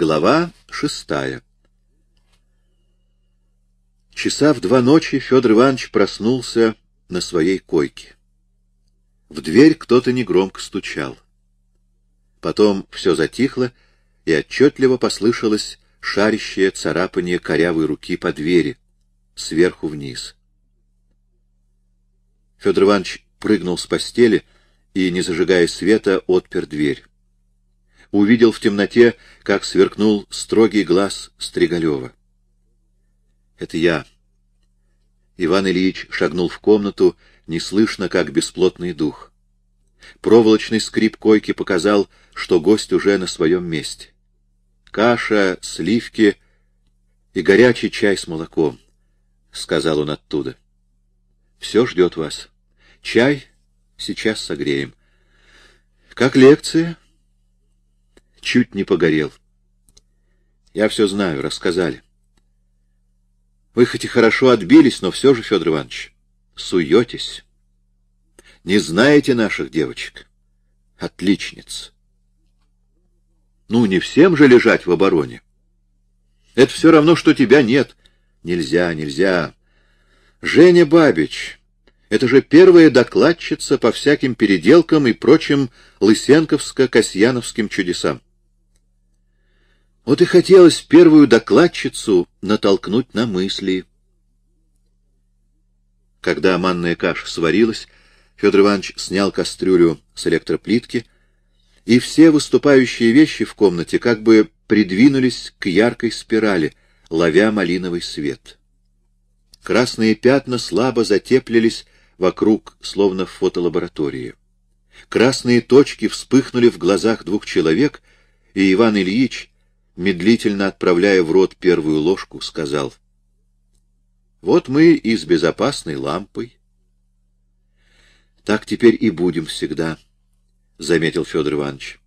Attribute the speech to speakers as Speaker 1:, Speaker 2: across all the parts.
Speaker 1: Глава шестая Часа в два ночи Федор Иванович проснулся на своей койке. В дверь кто-то негромко стучал. Потом все затихло, и отчетливо послышалось шарящее царапание корявой руки по двери, сверху вниз. Федор Иванович прыгнул с постели и, не зажигая света, отпер дверь. Увидел в темноте, как сверкнул строгий глаз Стригалева. «Это я». Иван Ильич шагнул в комнату, неслышно, как бесплотный дух. Проволочный скрип койки показал, что гость уже на своем месте. Каша, сливки и горячий чай с молоком, — сказал он оттуда. — Все ждет вас. Чай сейчас согреем. Как лекция? Чуть не погорел. Я все знаю, рассказали. Вы хоть и хорошо отбились, но все же, Федор Иванович, суетесь. Не знаете наших девочек? Отличниц. Ну, не всем же лежать в обороне. Это все равно, что тебя нет. Нельзя, нельзя. Женя Бабич, это же первая докладчица по всяким переделкам и прочим лысенковско-касьяновским чудесам. Вот и хотелось первую докладчицу натолкнуть на мысли. Когда манная каша сварилась, Федор Иванович снял кастрюлю с электроплитки, и все выступающие вещи в комнате как бы придвинулись к яркой спирали, ловя малиновый свет. Красные пятна слабо затеплились вокруг, словно в фотолаборатории. Красные точки вспыхнули в глазах двух человек, и Иван Ильич, медлительно отправляя в рот первую ложку, сказал, «Вот мы и с безопасной лампой». «Так теперь и будем всегда», — заметил Федор Иванович.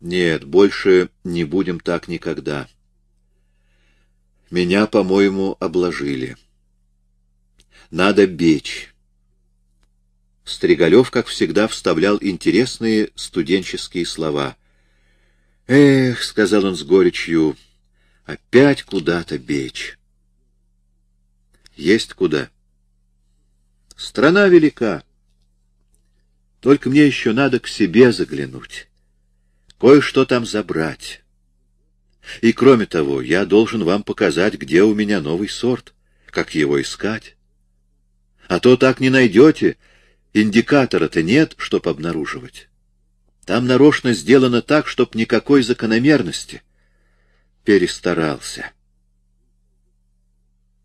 Speaker 1: «Нет, больше не будем так никогда. Меня, по-моему, обложили». Надо бечь. Стригалев, как всегда, вставлял интересные студенческие слова. «Эх», — сказал он с горечью, — «опять куда-то бечь». «Есть куда». «Страна велика. Только мне еще надо к себе заглянуть, кое-что там забрать. И, кроме того, я должен вам показать, где у меня новый сорт, как его искать. А то так не найдете. Индикатора-то нет, чтоб обнаруживать. Там нарочно сделано так, чтоб никакой закономерности. Перестарался.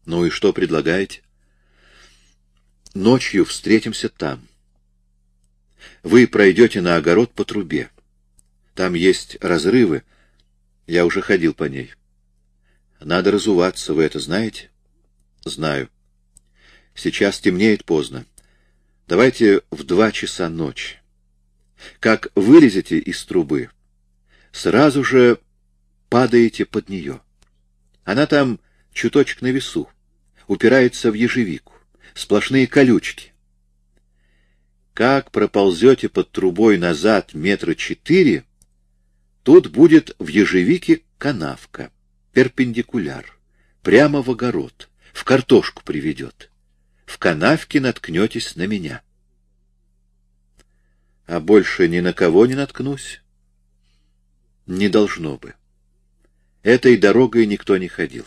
Speaker 1: Ну и что предлагаете? Ночью встретимся там. Вы пройдете на огород по трубе. Там есть разрывы. Я уже ходил по ней. Надо разуваться, вы это знаете? Знаю. Сейчас темнеет поздно. Давайте в два часа ночи. Как вылезете из трубы, сразу же падаете под нее. Она там чуточек на весу, упирается в ежевику, сплошные колючки. Как проползете под трубой назад метра четыре, тут будет в ежевике канавка, перпендикуляр, прямо в огород, в картошку приведет в канавке наткнетесь на меня. А больше ни на кого не наткнусь? Не должно бы. Этой дорогой никто не ходил.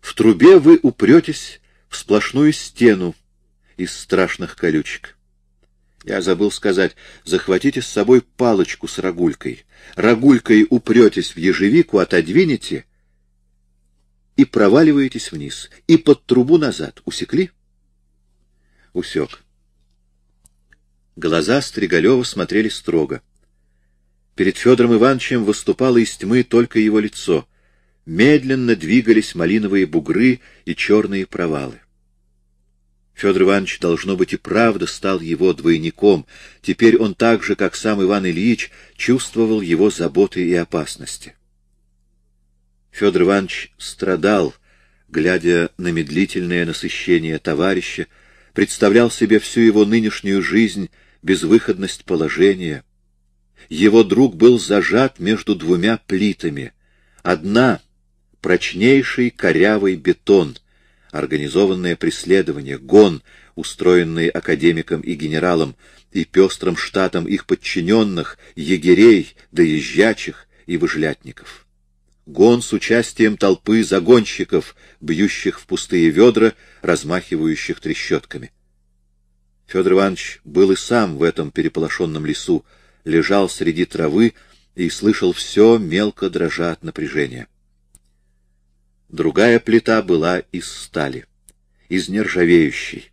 Speaker 1: В трубе вы упретесь в сплошную стену из страшных колючек. Я забыл сказать, захватите с собой палочку с рогулькой. Рогулькой упретесь в ежевику, отодвинете и проваливаетесь вниз, и под трубу назад. Усекли? усек. Глаза Стригалева смотрели строго. Перед Федором Ивановичем выступало из тьмы только его лицо. Медленно двигались малиновые бугры и черные провалы. Федор Иванович, должно быть, и правда стал его двойником. Теперь он так же, как сам Иван Ильич, чувствовал его заботы и опасности. Федор Иванович страдал, глядя на медлительное насыщение товарища, представлял себе всю его нынешнюю жизнь, безвыходность положения. Его друг был зажат между двумя плитами. Одна — прочнейший корявый бетон, организованное преследование, гон, устроенный академиком и генералом, и пестрым штатом их подчиненных, егерей, доезжачих и выжлятников. Гон с участием толпы загонщиков, бьющих в пустые ведра, размахивающих трещотками. Федор Иванович был и сам в этом переполошенном лесу, лежал среди травы и слышал все, мелко дрожа от напряжения. Другая плита была из стали, из нержавеющей.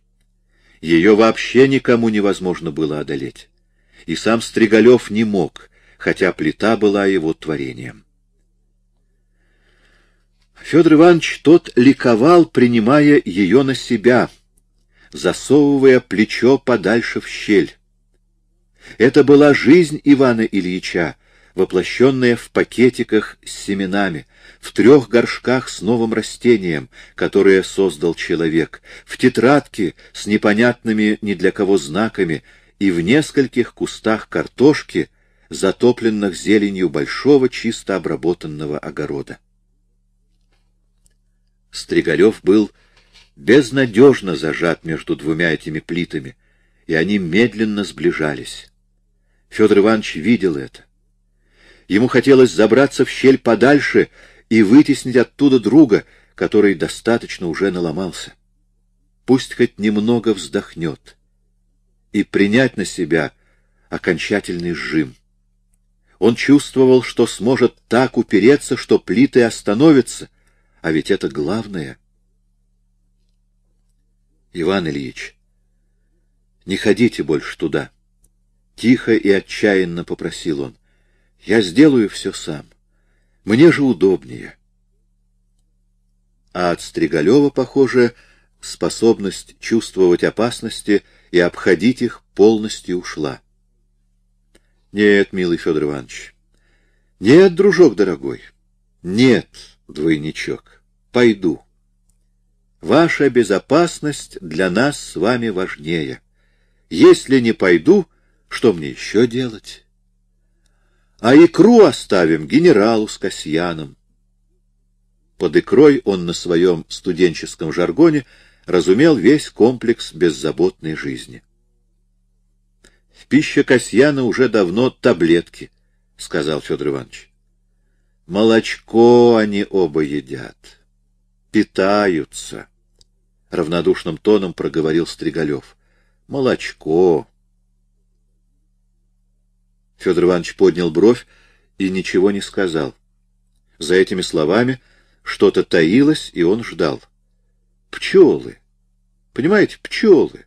Speaker 1: Ее вообще никому невозможно было одолеть. И сам Стригалев не мог, хотя плита была его творением. Федор Иванович тот ликовал, принимая ее на себя, засовывая плечо подальше в щель. Это была жизнь Ивана Ильича, воплощенная в пакетиках с семенами, в трех горшках с новым растением, которое создал человек, в тетрадке с непонятными ни для кого знаками и в нескольких кустах картошки, затопленных зеленью большого чисто обработанного огорода. Стригалев был безнадежно зажат между двумя этими плитами, и они медленно сближались. Федор Иванович видел это. Ему хотелось забраться в щель подальше и вытеснить оттуда друга, который достаточно уже наломался. Пусть хоть немного вздохнет и принять на себя окончательный сжим. Он чувствовал, что сможет так упереться, что плиты остановятся, а ведь это главное. Иван Ильич, не ходите больше туда. Тихо и отчаянно попросил он. Я сделаю все сам. Мне же удобнее. А от Стригалева, похоже, способность чувствовать опасности и обходить их полностью ушла. Нет, милый Федор Иванович. Нет, дружок дорогой. Нет, двойничок. Пойду. Ваша безопасность для нас с вами важнее. Если не пойду, что мне еще делать? А икру оставим генералу с Касьяном. Под икрой он на своем студенческом жаргоне разумел весь комплекс беззаботной жизни. В пище Касьяна уже давно таблетки, — сказал Федор Иванович. Молочко они оба едят, питаются, — равнодушным тоном проговорил Стригалев. Молочко. Федор Иванович поднял бровь и ничего не сказал. За этими словами что-то таилось, и он ждал. Пчелы. Понимаете, пчелы.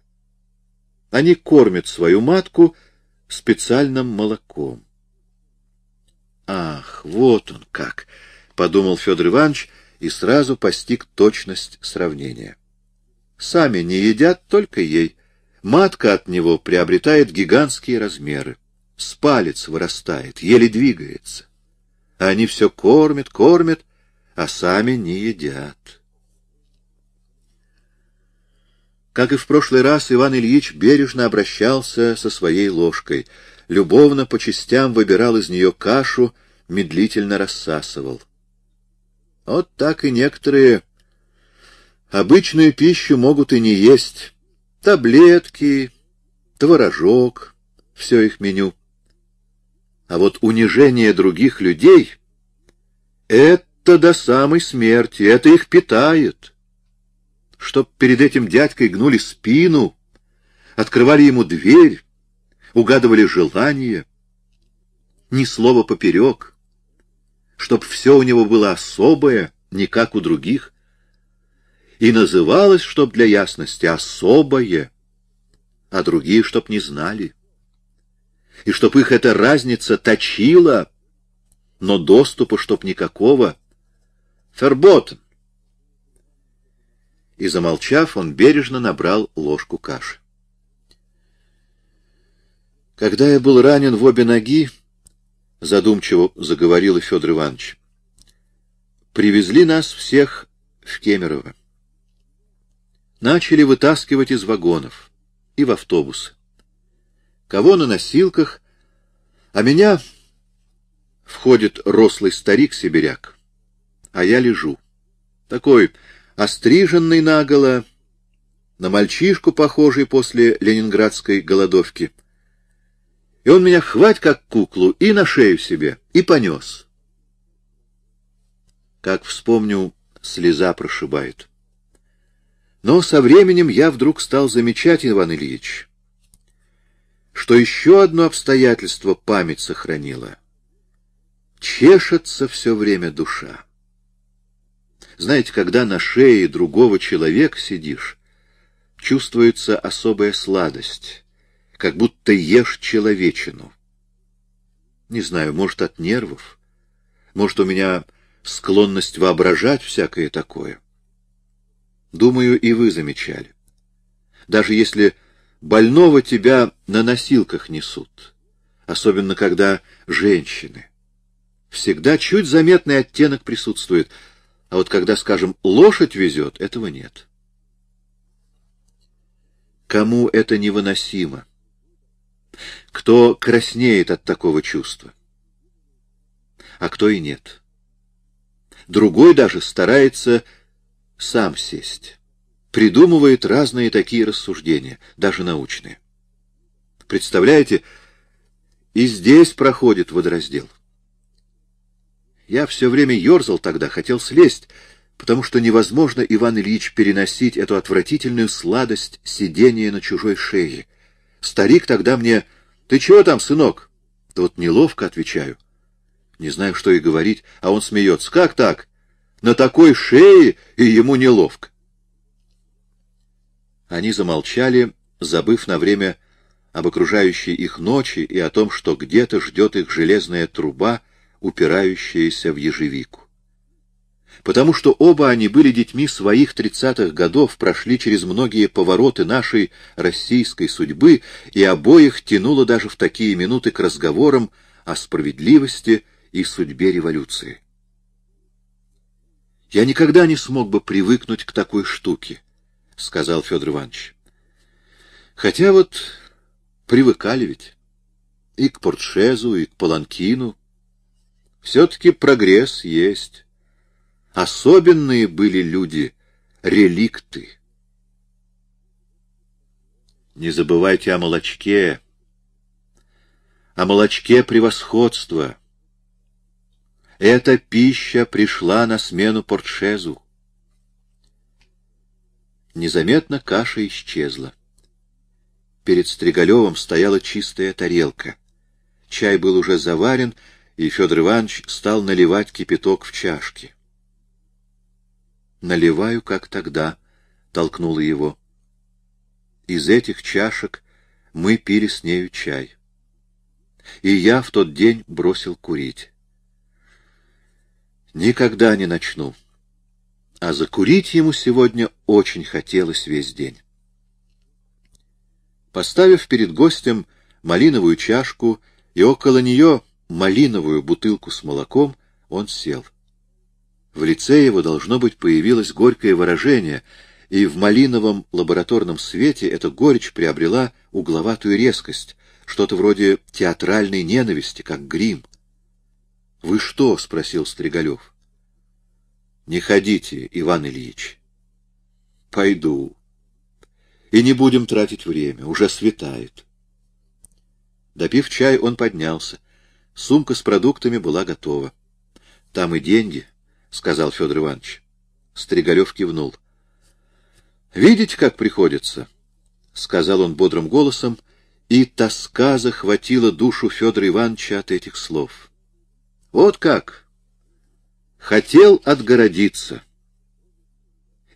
Speaker 1: Они кормят свою матку специальным молоком. Ах, вот он как, — подумал Федор Иванович и сразу постиг точность сравнения. Сами не едят, только ей. Матка от него приобретает гигантские размеры с палец вырастает, еле двигается. Они все кормят, кормят, а сами не едят. Как и в прошлый раз, Иван Ильич бережно обращался со своей ложкой, любовно по частям выбирал из нее кашу, медлительно рассасывал. Вот так и некоторые обычную пищу могут и не есть. Таблетки, творожок, все их меню. А вот унижение других людей — это до самой смерти, это их питает. Чтоб перед этим дядькой гнули спину, открывали ему дверь, угадывали желание, ни слова поперек, чтоб все у него было особое, не как у других, и называлось, чтоб для ясности, особое, а другие чтоб не знали и чтоб их эта разница точила, но доступа чтоб никакого. Ферботен. И, замолчав, он бережно набрал ложку каши. Когда я был ранен в обе ноги, задумчиво заговорил Федор Иванович, привезли нас всех в Кемерово. Начали вытаскивать из вагонов и в автобусы кого на носилках, А меня входит рослый старик-сибиряк, а я лежу. Такой остриженный наголо, на мальчишку похожий после ленинградской голодовки. И он меня хвать как куклу и на шею себе, и понес. Как вспомню, слеза прошибает. Но со временем я вдруг стал замечать, Иван Ильич, что еще одно обстоятельство память сохранила. Чешется все время душа. Знаете, когда на шее другого человека сидишь, чувствуется особая сладость, как будто ешь человечину. Не знаю, может, от нервов, может, у меня склонность воображать всякое такое. Думаю, и вы замечали. Даже если больного тебя на носилках несут, особенно когда женщины, всегда чуть заметный оттенок присутствует, а вот когда, скажем, лошадь везет, этого нет. Кому это невыносимо? Кто краснеет от такого чувства? А кто и нет? Другой даже старается сам сесть. Придумывает разные такие рассуждения, даже научные. Представляете, и здесь проходит водораздел. Я все время ерзал тогда, хотел слезть, потому что невозможно, Иван Ильич, переносить эту отвратительную сладость сидения на чужой шее. Старик тогда мне... «Ты чего там, сынок?» Да вот неловко отвечаю. Не знаю, что и говорить, а он смеется. Как так? На такой шее и ему неловко. Они замолчали, забыв на время об окружающей их ночи и о том, что где-то ждет их железная труба, упирающаяся в ежевику. Потому что оба они были детьми своих тридцатых годов, прошли через многие повороты нашей российской судьбы, и обоих тянуло даже в такие минуты к разговорам о справедливости и судьбе революции. «Я никогда не смог бы привыкнуть к такой штуке», — сказал Федор Иванович. «Хотя вот привыкали ведь и к портшезу, и к паланкину. Все-таки прогресс есть. Особенные были люди, реликты». Не забывайте о молочке, о молочке превосходства. Эта пища пришла на смену портшезу. Незаметно каша исчезла. Перед Стригалевым стояла чистая тарелка. Чай был уже заварен, и Федор Иванович стал наливать кипяток в чашки. «Наливаю, как тогда», — толкнула его. Из этих чашек мы пили с нею чай. И я в тот день бросил курить. Никогда не начну. А закурить ему сегодня очень хотелось весь день. Поставив перед гостем малиновую чашку и около нее малиновую бутылку с молоком, он сел. В лице его, должно быть, появилось горькое выражение, и в малиновом лабораторном свете эта горечь приобрела угловатую резкость, что-то вроде театральной ненависти, как грим. — Вы что? — спросил Стригалев. — Не ходите, Иван Ильич. — Пойду. И не будем тратить время, уже светает. Допив чай, он поднялся. Сумка с продуктами была готова. — Там и деньги, — сказал Федор Иванович. Стригалев кивнул. — Видите, как приходится? — сказал он бодрым голосом, и тоска захватила душу Федора Ивановича от этих слов. — вот как. Хотел отгородиться.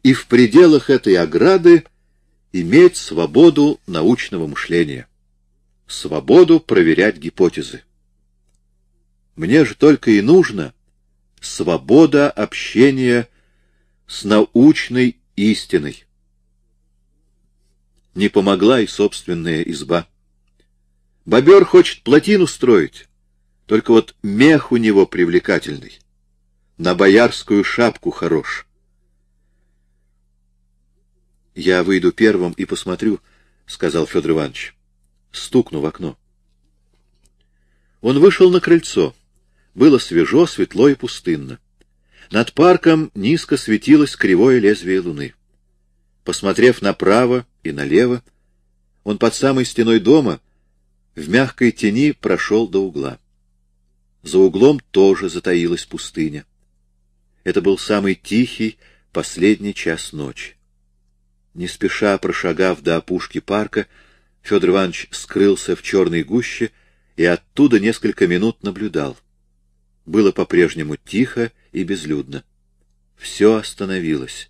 Speaker 1: И в пределах этой ограды иметь свободу научного мышления. Свободу проверять гипотезы. Мне же только и нужно свобода общения с научной истиной. Не помогла и собственная изба. Бобер хочет плотину строить, только вот мех у него привлекательный. На боярскую шапку хорош. — Я выйду первым и посмотрю, — сказал Федор Иванович. Стукну в окно. Он вышел на крыльцо. Было свежо, светло и пустынно. Над парком низко светилось кривое лезвие луны. Посмотрев направо и налево, он под самой стеной дома в мягкой тени прошел до угла. За углом тоже затаилась пустыня. Это был самый тихий, последний час ночи. Не спеша прошагав до опушки парка, Федор Иванович скрылся в черной гуще и оттуда несколько минут наблюдал. Было по-прежнему тихо и безлюдно. Все остановилось.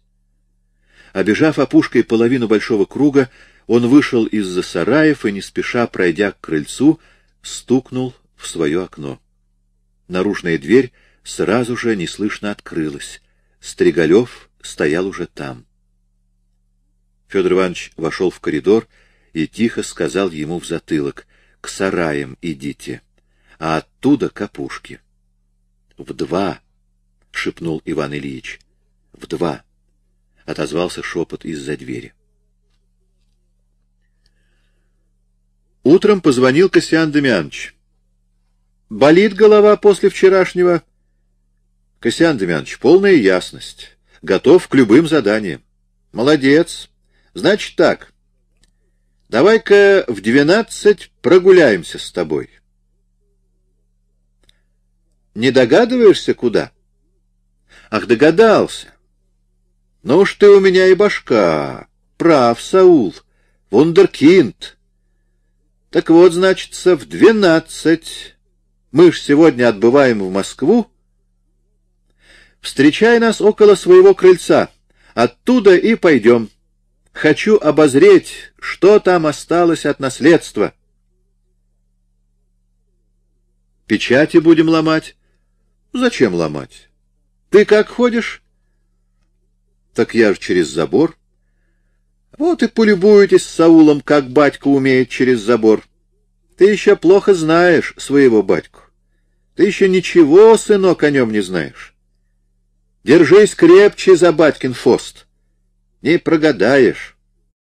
Speaker 1: Обежав опушкой половину большого круга, он вышел из-за сараев и, не спеша пройдя к крыльцу, стукнул в свое окно. Наружная дверь сразу же неслышно открылась. Стригалев стоял уже там. Федор Иванович вошел в коридор и тихо сказал ему в затылок, «К сараям идите, а оттуда к опушке». «В два!» — шепнул Иван Ильич. «В два!» — отозвался шепот из-за двери. Утром позвонил Косян Демьянович. «Болит голова после вчерашнего?» «Косян Демьянович, полная ясность. Готов к любым заданиям». «Молодец. Значит так. Давай-ка в двенадцать прогуляемся с тобой». «Не догадываешься, куда?» «Ах, догадался. Ну уж ты у меня и башка. Прав, Саул. Вундеркинд». Так вот, значится, в двенадцать. Мы ж сегодня отбываем в Москву. Встречай нас около своего крыльца. Оттуда и пойдем. Хочу обозреть, что там осталось от наследства. Печати будем ломать. Зачем ломать? Ты как ходишь? Так я же через забор. Вот и полюбуйтесь с Саулом, как батька умеет через забор. Ты еще плохо знаешь своего батьку. Ты еще ничего, сынок, о нем не знаешь. Держись крепче за батькин фост. Не прогадаешь.